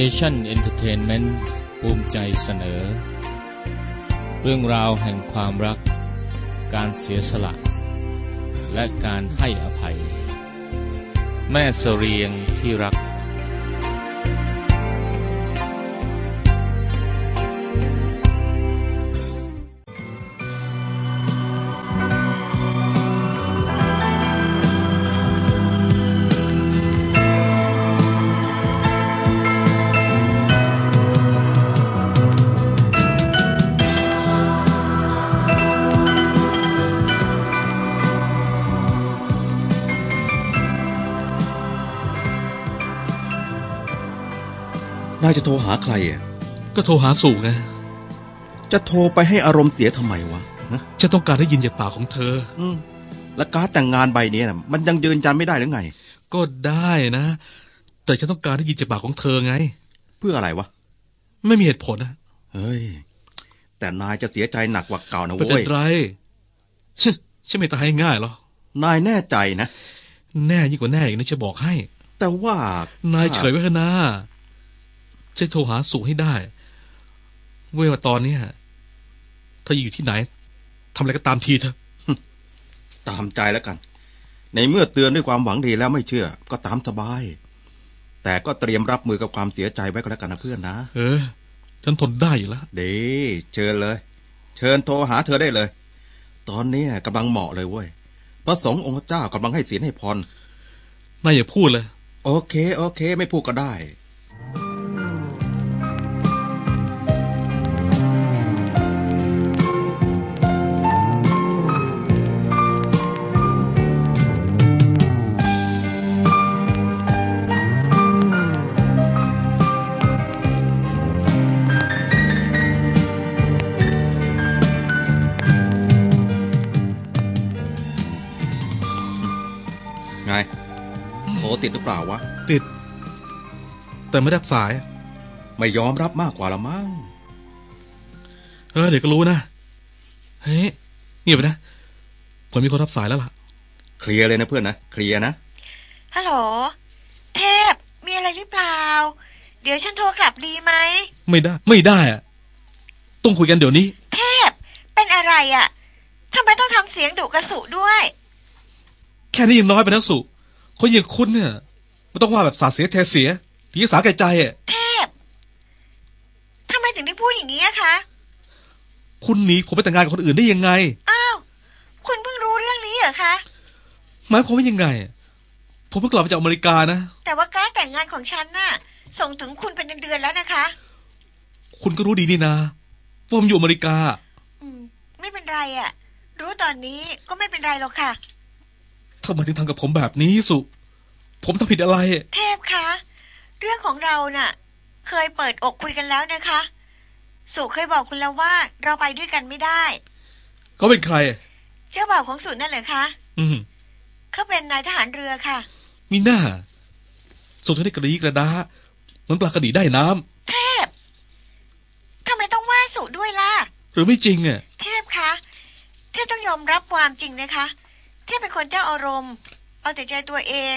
Asian Entertainment ภูมิใจเสนอ เรื่องราวแห่งความรัก การเสียสละ และการให้อภัย แม่เสรียงที่รัก นายจะโทรหาใครอะ ก็โทรหาสู่ไง จะโทรไปให้อารมณ์เสียทำไมวะฮะฉันต้องการได้ยินจากปากของเธอ อืมและการดแต่งงานใบนี้นะมันยังยืนยันไม่ได้หรือไง ก็ได้นะ แต่ฉันต้องการได้ยินจากปากของเธอไง เพื่ออะไรวะ ไม่มีเหตุผลนะเฮ้ย แต่นายจะเสียใจหนักกว่าเก่านะไม่เป็เว้ยนไรชะฉันไม่ตายง่ายหรอกนายแน่ใจนะ แน่ยิ่งกว่าแน่อีกนะจะบอกให้ แต่ว่าานนายเฉยไว้เถอะนะ ฉันโทรหาสู่ให้ได้ เว้ยว่าตอนเนี้ยเธออยู่ที่ไหนทำอะไรก็ตามทีเถอะตามใจแล้วกัน ในเมื่อเตือนด้วยความหวังดีแล้วไม่เชื่อ ก็ตามสบาย แต่ก็เตรียมรับมือกับความเสียใจไว้ก็แล้วกันนะเพื่อนนะ เออ ฉันทนได้อยู่แล้วดีเชิญเลย เชิญโทรหาเธอได้เลย ตอนนี้กำลังเหมาะเลยเว้ย พระสงฆ์องค์เจ้ากำลังให้ศีลให้พรนายอย่าพูดเลย โอเค โอเค ไม่พูดก็ได้ รติดหรือเปล่าวะ ติด แต่ไม่รับสาย ไม่ยอมรับมากกว่าละมั้งเออเดี๋ยวก็รู้นะ เฮ้ยเงียบไปนะผมมีคนรับสายแล้วล่ะ เคลียร์เลยนะเพื่อนนะ เคลียร์นะ ฮัลโหล เทพ มีอะไรหรือเปล่า เดี๋ยวฉันโทรกลับดีไหม ไม่ได้ ไม่ได้อะต้องคุยกันเดี๋ยวนี้ เทพ เป็นอะไรอะ่ะทำไมต้องทำเสียงดุกระสุด้วย แค่นี้ยังน้อยไปนะสุคนอย่างคุณเนี่ย ไม่ต้องว่าแบบสาเสียเทเสีย ทีสาแก่ใจอะเทพทำไมถึงได้พูดอย่างนี้อะคะ คุณหนีผมไปแต่งงานกับคนอื่นได้ยังไง อ้าว คุณเพิ่งรู้เรื่องนี้เหรอคะ หมายความว่ายังไงอะผมเพิ่งกลับมาจากอเมริกานะ แต่ว่าการดแต่งงานของฉันน่ะ ส่งถึงคุณเป็นเดือนๆแล้วนะคะ คุณก็รู้ดีนี่นะว่าผมอยู่อเมริกา อืม ไม่เป็นไรอะ่ะ รู้ตอนนี้ก็ไม่เป็นไรหรอกค่ะทำไมถึงทำกับผมแบบนี้สุ ผมทำผิดอะไร เทพคะ เรื่องของเราน่ะ เคยเปิดอกคุยกันแล้วนะคะ สุเคยบอกคุณแล้วว่าเราไปด้วยกันไม่ได้ เขาเป็นใคร เจ้าบ่าวของสุนั่นเหรอคะ อืมเขาเป็นนายทหารเรือค่ะ มีหน้า สุดท้ายได้กระดีกระดาเหมือนปลากระดีได้น้ำเทพทำไมต้องว่าสุด้วยล่ะ หรือไม่จริงอะ เทพคะ เทพต้องยอมรับความจริงนะคะ เทพเป็นคนเจ้าอารมณ์ เอาแต่ใจตัวเอง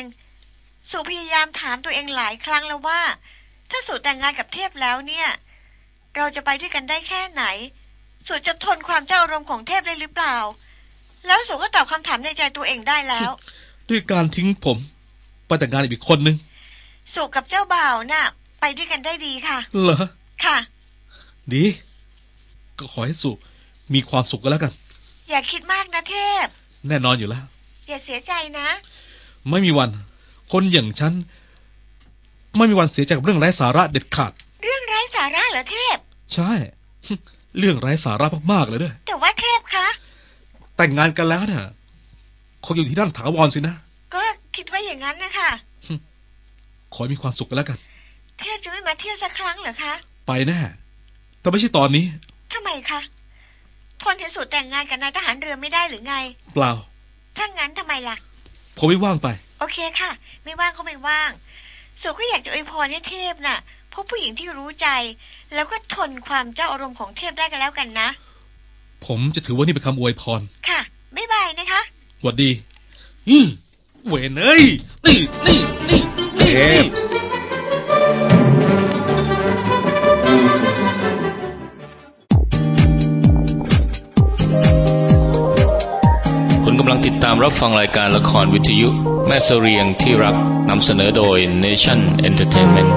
สุพยายามถามตัวเองหลายครั้งแล้วว่า ถ้าสุแต่งงานกับเทพแล้วเนี่ย เราจะไปด้วยกันได้แค่ไหน สุจะทนความเจ้าอารมณ์ของเทพได้หรือเปล่า แล้วสุก็ตอบคำถามในใจตัวเองได้แล้ว ด้วยการทิ้งผมไปแต่งงานกับอีกคนนึง สุกับเจ้าบ่าวน่ะ ไปด้วยกันได้ดีค่ะ เหรอ ค่ะ ดี ก็ขอให้สุมีความสุขก็แล้วกัน อย่าคิดมากนะเทพ แน่นอนอยู่แล้ว อย่าเสียใจนะ ไม่มีวัน คนอย่างฉัน ไม่มีวันเสียใจกับเรื่องไร้สาระเด็ดขาด เรื่องไร้สาระเหรอเทพ ใช่ เรื่องไร้สาระมากๆเลยด้วย แต่ว่าเทพคะ แต่งงานกันแล้วเนี่ยคงอยู่ที่นั่นถาวรสินะ ก็คิดว่าอย่างนั้นนะคะขอให้มีความสุขกันแล้วกัน เทพจะไม่มาเที่ยวสักครั้งเหรอคะ ไปแน่แต่ไม่ใช่ตอนนี้ทำไมคะทนเห็นสูตรแต่งงานกับนายทหารเรือไม่ได้หรือไง เปล่า ถ้างั้นทำไมล่ะ ผมไม่ว่างไปโอ เคค่ะ ไม่ว่างก็ไม่ว่างสุก็อยากจะอวยพรให้เทพน่ะพบผู้หญิงที่รู้ใจ แล้วก็ทนความเจ้าอารมณ์ของเทพได้กันแล้วกันนะ ผมจะถือว่านี่เป็นคำอวยพร ค่ะบ๊ายบายนะคะหวัดดีอื้อเวนเอ้ยนี่นี่นี่นี่เทพำลังติดตามรับฟังรายการละครวิทยุ แม่เสเรียงที่รักนำเสนอโดย Nation Entertainment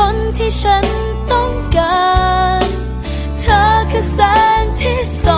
คนที่ฉันต้องการ เธอคือแสงที่สอง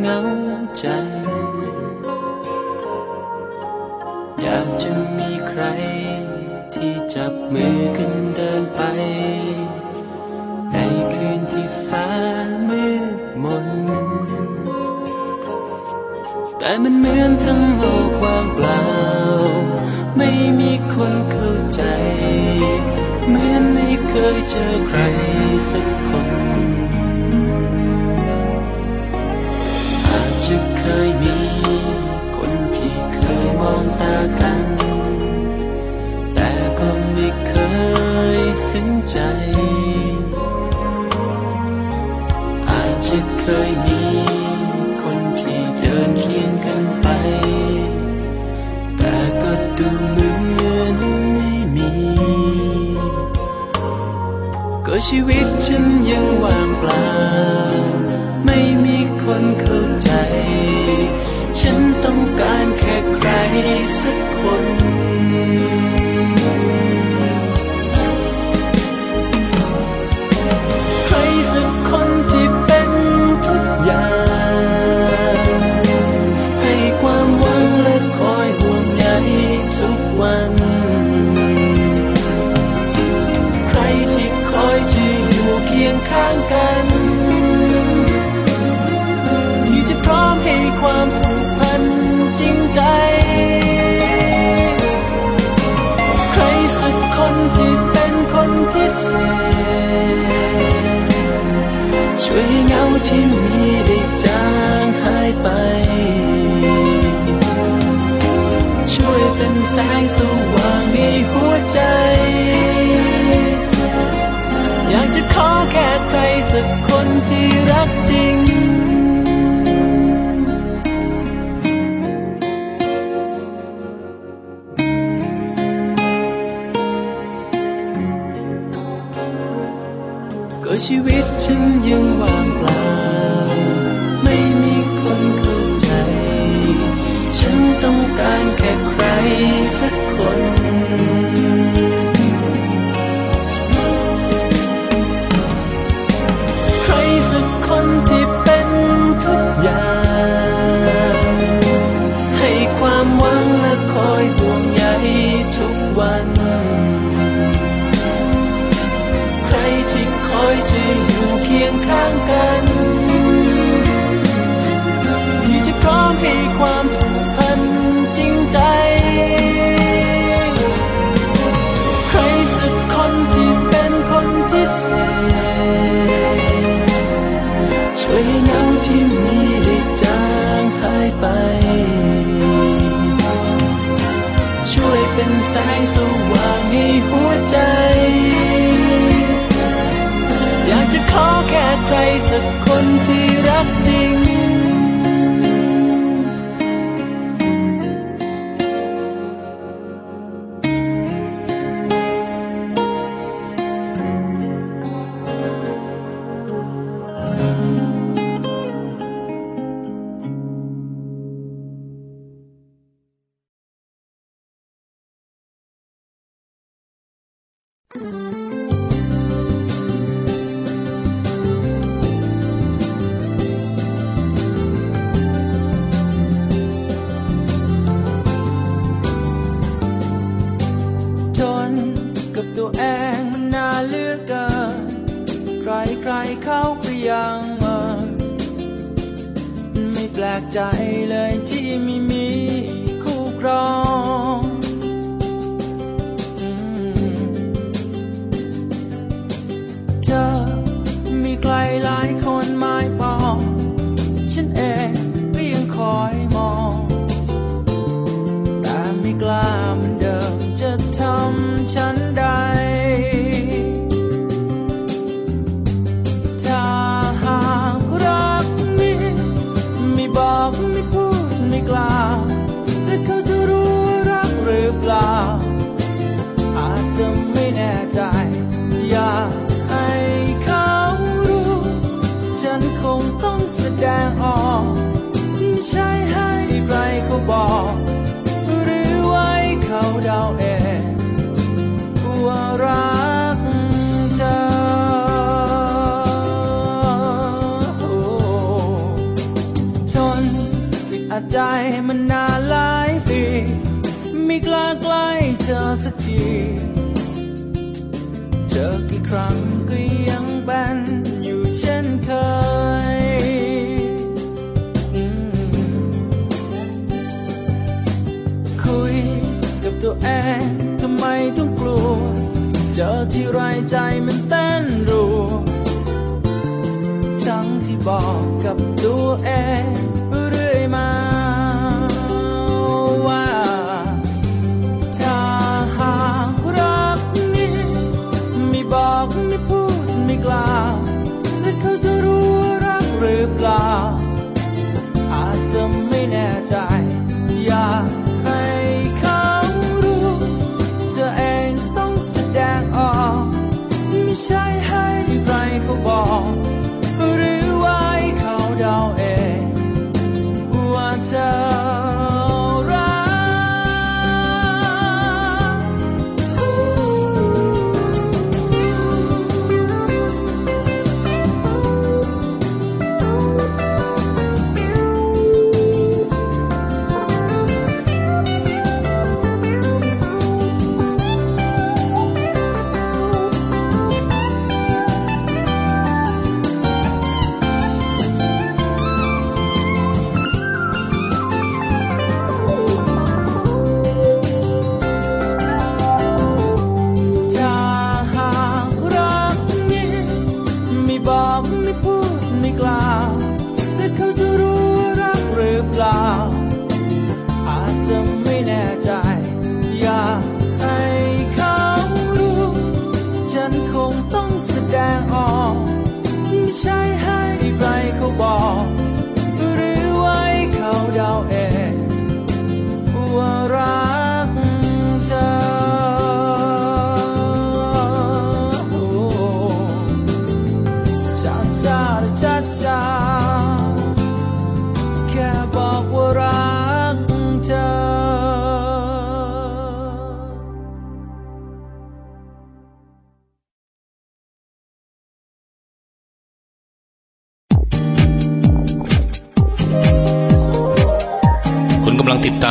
เงาใจ อยากจะมีใคร ที่จับมือกันเดินไป ในคืนที่ฟ้ามืดมน แต่มันเหมือนทั้งโลกว่างเปล่า ไม่มีคนเข้าใจ เหมือนไม่เคยเจอใครสักคน เคยมี คนที่เคยมองตากัน แต่ก็ไม่เคยซึ้งใจ อาจจะเคยมี คนที่เดินเคียงกันไป แต่ก็ดูเหมือนไม่มี ก็ชีวิตฉันยังว่างเปล่า ไม่มีคนเคย ฉันต้องการแค่ใครสักคน เศษช่วยให้เงาที่มีได้จางหายไป ช่วยเป็นแสงสว่างในหัวใจ อยากจะขอแค่ใครสักคนที่รักจริง ชีวิตฉันยังว่างเปล่า ไม่มีคนเข้าใจ ฉันต้องการแค่ใครสักคน ใจ อยากจะขอแค่ใครสักคนที่รักจริง อเกิน ใครใครเขาก็ยังเมินไม่แปลกใจเลยที่ไม่มีคู่ครอง มันนานหลายปี ไม่กล้าใกล้เธอสักที เจอกี่ครั้งก็ยังเป็นอยู่เช่นเคย คุยกับตัวเองทำไมต้องกลัว เจอที่ไรใจมันเต้นรัวทั้งที่บอกกับตัวเอง เข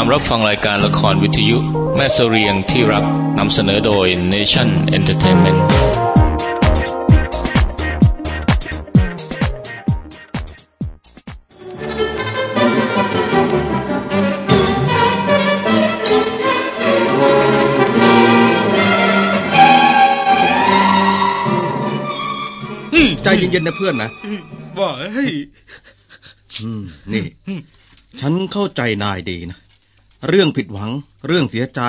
ามรับฟังรายการละครวิทยุแม่เสเรียงที่รักนำเสนอโดย Nation Entertainment ใจเย็นๆนะเพื่อนนะว่าเฮ้ย อืมนี่ ฉันเข้าใจนายดีนะ เรื่องผิดหวัง เรื่องเสียใจ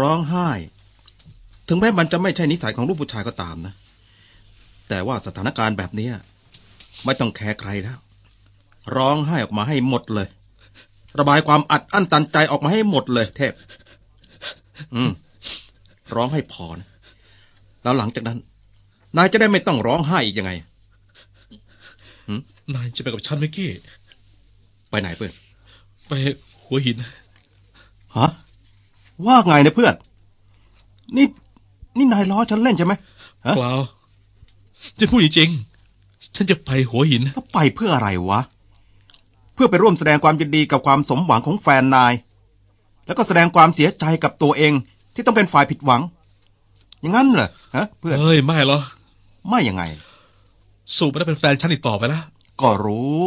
ร้องไห้ ถึงแม้มันจะไม่ใช่นิสัยของลูกผู้ชายก็ตามนะ แต่ว่าสถานการณ์แบบเนี้ยไม่ต้องแคร์ใครแล้ว ร้องไห้ออกมาให้หมดเลย ระบายความอัดอั้นตันใจออกมาให้หมดเลย เทพ อืม ร้องให้พอนะแล้วหลังจากนั้น นายจะได้ไม่ต้องร้องไห้อีกยังไงนายจะไปกับฉันเมื่อกี้ ไปไหนเพื่อน ไปหัวหิน ฮะว่าไงนะเพื่อน นี่ นี่นายล้อฉันเล่นใช่ไหมฮะเปล่าจะพูดจริงๆฉันจะไปหัวหินแล้วไปเพื่ออะไรวะ เพื่อไปร่วมแสดงความยินดีกับความสมหวังของแฟนนาย แล้วก็แสดงความเสียใจกับตัวเองที่ต้องเป็นฝ่ายผิดหวัง อย่างนั้นเหรอฮะ เพื่อนเฮ้ยไม่หรอกไม่ยังไง สูบไม่ได้เป็นแฟนฉันอีกต่อไปแล้วก็รู้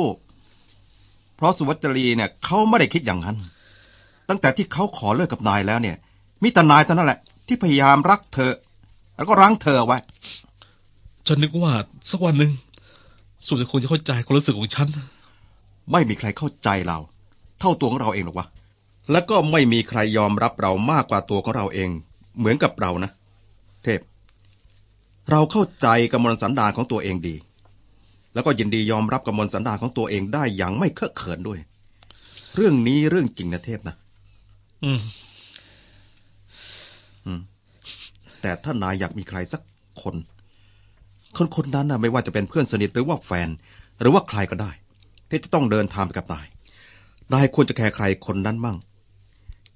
เพราะสุวัจรีเนี่ยเขาไม่ได้คิดอย่างนั้น ตั้งแต่ที่เขาขอเลิกกับนายแล้วเนี่ย มีแต่นายเท่านั้นแหละ ที่พยายามรักเธอ แล้วก็รั้งเธอเอาไว้ ฉันนึกว่าสักวันหนึ่งสูบจะคงจะเข้าใจความรู้สึกของฉัน ไม่มีใครเข้าใจเรา เท่าตัวของเราเองหรอกวะ แล้วก็ไม่มีใครยอมรับเรามากกว่าตัวของเราเอง เหมือนกับเรานะ เทพ เราเข้าใจกำมลสันดานของตัวเองดี แล้วก็ยินดียอมรับกำมลสันดานของตัวเองได้อย่างไม่เคอะเขินด้วย เรื่องนี้เรื่องจริงนะเทพนะ อืม อืม แต่ถ้านายอยากมีใครสักคน คนคนนั้นนะไม่ว่าจะเป็นเพื่อนสนิทหรือว่าแฟน หรือว่าใครก็ได้ ที่จะต้องเดินทางไปกับนาย นายควรจะแคร์ใครคนนั้นมั่ง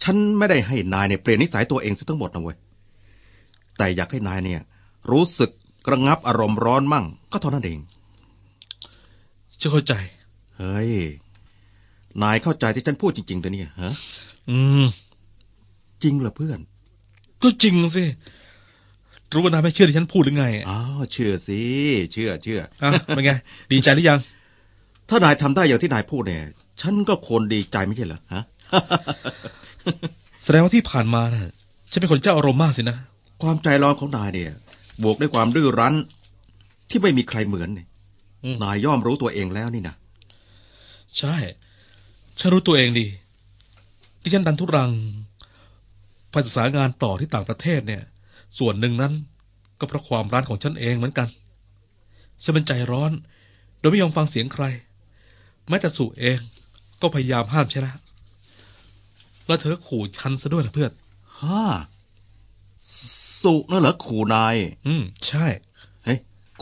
ฉันไม่ได้ให้นายเนี่ยเปลี่ยนนิสัยตัวเองซะทั้งหมดนะเว้ย แต่อยากให้นายเนี่ย รู้สึกกระงับอารมณ์ร้อนมั่ง ก็เท่านั้นเองจะเข้าใจ เฮ้ย นายเข้าใจที่ฉันพูดจริงๆเดี๋ยวนี้ฮะ อืม จริงเหรอเพื่อน ก็จริงสิ รู้ว่านายไม่เชื่อที่ฉันพูดหรือไงอ้าวเชื่อสิ เชื่อเชื่ออะเป็นไง ดีใจหรือยัง ถ้านายทำได้อย่างที่นายพูดเนี่ย ฉันก็ควรดีใจไม่ใช่เหรอฮะ แสดงว่าที่ผ่านมาน่ะฉันเป็นคนเจ้าอารมณ์มากสินะ ความใจร้อนของนายเนี่ย บวกด้วยความดื้อรั้น ที่ไม่มีใครเหมือนเนี่ยอืมนายย่อมรู้ตัวเองแล้วนี่นะ ใช่ ฉันรู้ตัวเองดี ที่ฉันดันทุรังไปศึกษางานต่อที่ต่างประเทศเนี่ย ส่วนหนึ่งนั้น ก็เพราะความร้านของฉันเองเหมือนกัน ฉันเป็นใจร้อน โดยไม่ยอมฟังเสียงใคร แม้แต่สุเองก็พยายามห้ามใช่แล้วแล้วเธอขู่ฉันซะด้วยนะเพื่อนฮ่าสุนั่นเหรอขู่นาย อืม ใช่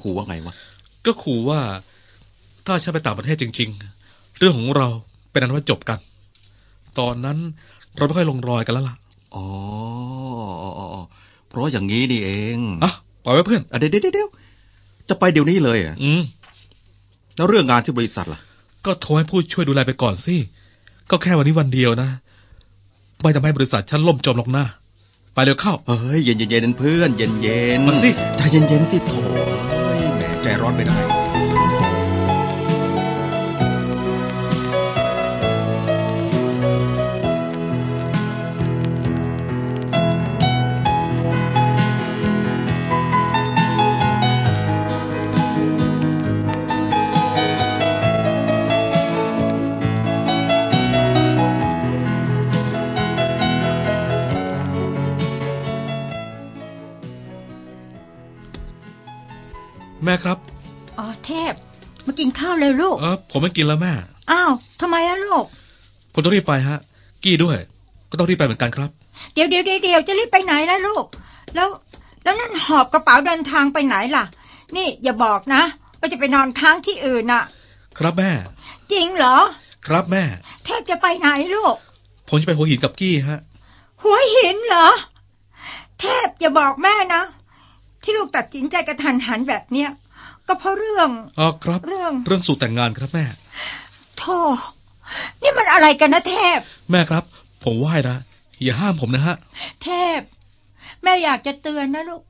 ขู่ว่าไงวะ ก็ขู่ว่า ถ้าฉันไปต่างประเทศจริง ๆ เรื่องของเราเป็นอันว่าจบกัน ตอนนั้น เราไม่ค่อยลงรอยกันแล้วล่ะอ๋ออ๋ออ๋อ เพราะอย่างนี้นี่เองอะปล่อยไว้เพื่อนอะเดี๋ยวเดี๋ยวเดี๋ยวจะไปเดี๋ยวนี้เลยอะ อืม แล้วเรื่องงานที่บริษัทล่ะ ก็โทรให้ผู้ช่วยดูแลไปก่อนสิ ก็แค่วันนี้วันเดียวนะ ไม่ทำให้บริษัทฉันล่มจมหรอกนะ ไปเร็วเข้า เฮ้ยเย็นเย็นเย็นๆเพื่อนเย็นเย็นมาสิใจเย็นเย็นๆสิโถเอ้ยแหมใจร้อนไปได้ ม่ครับ อ๋อเทพ มากินข้าวเลยลูก เออผมไม่กินแล้วแม่ อ้าวทำไมอะลูก ผมต้องรีบไปฮะ กี้ด้วย ก็ต้องรีบไปเหมือนกันครับ เดี๋ยวเดี๋ยวเดี๋ยวเดี๋ยวจะรีบไปไหนนะลูก แล้ว แล้วนั่นหอบกระเป๋าเดินทางไปไหนล่ะ นี่อย่าบอกนะว่าจะไปนอนค้างที่อื่นน่ะ ครับแม่ จริงเหรอ ครับแม่ เทพจะไปไหนลูก ผมจะไปหัวหินกับกี้ฮะ หัวหินเหรอ เทพอย่าบอกแม่นะที่ลูกตัดสินใจกระทันหันแบบเนี้ย ก็เพราะเรื่องอ๋อครับ เรื่อง เรื่องสู่แต่งงานครับแม่โธ่นี่มันอะไรกันนะเทพ แม่ครับ ผมไหว้นะอย่าห้ามผมนะฮะ เทพ แม่อยากจะเตือนนะลูก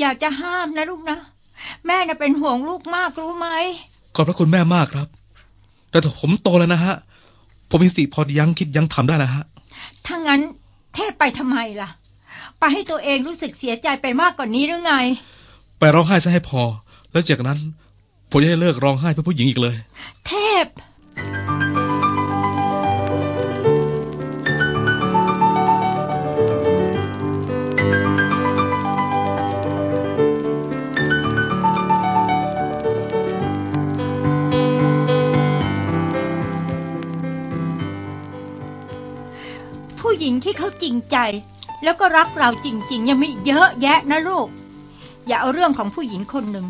อยากจะห้ามนะลูกนะ แม่น่ะเป็นห่วงลูกมากรู้ไหม ขอบพระคุณแม่มากครับ แต่ผมโตแล้วนะฮะ ผมมีสติพอยั้งคิดยั้งทำได้นะฮะ ถ้างั้นเทพไปทำไมล่ะ ไปให้ตัวเองรู้สึกเสียใจไปมากกว่านนี้หรือไง ไปร้องไห้ซะให้พอ แล้วจากนั้นผมจะได้เลิกร้องไห้เพื่อผู้หญิงอีกเลย เทพ ผู้หญิงที่เขาจริงใจ แล้วก็รักเราจริง ๆ ยังมีเยอะแยะนะลูก อย่าเอาเรื่องของผู้หญิงคนหนึ่ง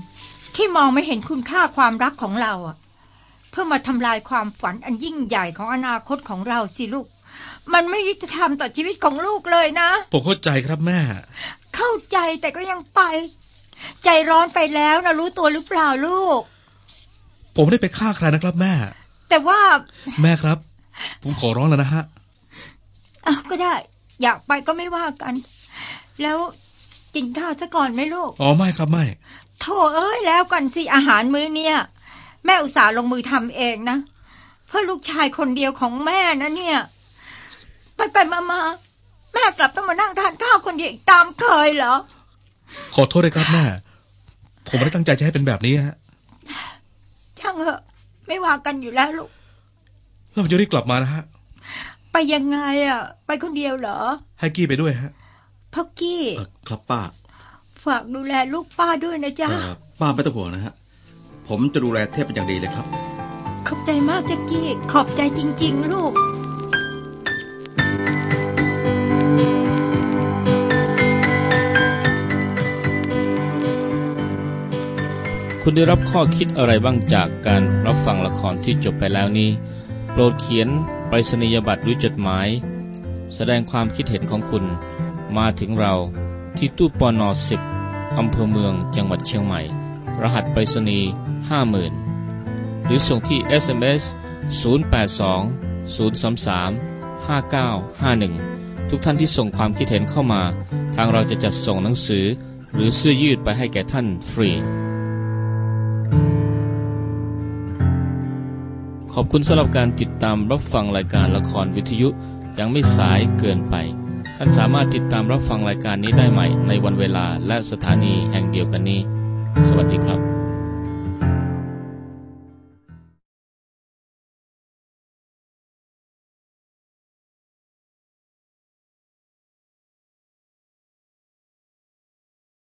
ที่มองไม่เห็นคุณค่าความรักของเราอะเพื่อมาทำลายความฝันอันยิ่งใหญ่ของอนาคตของเราสิลูก มันไม่ยุติธรรมต่อชีวิตของลูกเลยนะ ผมเข้าใจครับแม่ เข้าใจแต่ก็ยังไป ใจร้อนไปแล้วนะรู้ตัวหรือเปล่าลูก ผมไม่ได้ไปฆ่าใครนะครับแม่ แต่ว่า แม่ครับ ผมขอร้องแล้วนะฮะอ้าวก็ได้ อยากไปก็ไม่ว่ากัน แล้วกินข้าวซะก่อนไหมลูก อ๋อไม่ครับไม่ โธ่เอ้ยแล้วกันสิอาหารมื้อเนี่ย แม่อุตส่าห์ลงมือทำเองนะ เพื่อลูกชายคนเดียวของแม่นะเนี่ย ไปไปมามาแม่กลับต้องมานั่งทานข้าวคนเดียวอีกตามเคยเหรอ ขอโทษด้วยครับแม่ ผมไม่ได้ตั้งใจจะให้เป็นแบบนี้ฮะ ช่างเถอะ ไม่ว่ากันอยู่แล้วลูก แล้วผมจะรีบกลับมานะฮะ ไปยังไงอะ ไปคนเดียวเหรอ ให้กี้ไปด้วยฮะพ่อกี้ เออครับป้า ฝากดูแลลูกป้าด้วยนะจ๊ะเออป้าไม่ต้องห่วงนะฮะ ผมจะดูแลเทพเป็นอย่างดีเลยครับ ขอบใจมากจ๊ะกี้ ขอบใจจริง ๆ ลูกคุณได้รับข้อคิดอะไรบ้างจากการรับฟังละครที่จบไปแล้วนี้ โปรดเขียนไปรษณียบัตรหรือจดหมาย แสดงความคิดเห็นของคุณมาถึงเรา ที่ตู้ปอนอสิบอำเภอเมืองจังหวัดเชียงใหม่ รหัสไปรษณีย์50,000 หรือส่งที่ SMS 082 033 5951 ทุกท่านที่ส่งความคิดเห็นเข้ามา ทางเราจะจัดส่งหนังสือ หรือเสื้อยืดไปให้แก่ท่านฟรี ขอบคุณสำหรับการติดตามรับฟังรายการละครวิทยุยังไม่สายเกินไปานสามารถติดตามรับฟังรายการนี้ได้ใหม่ในวันเวลาและสถานีแห่งเดียวกันนี้ สวัสดีครับ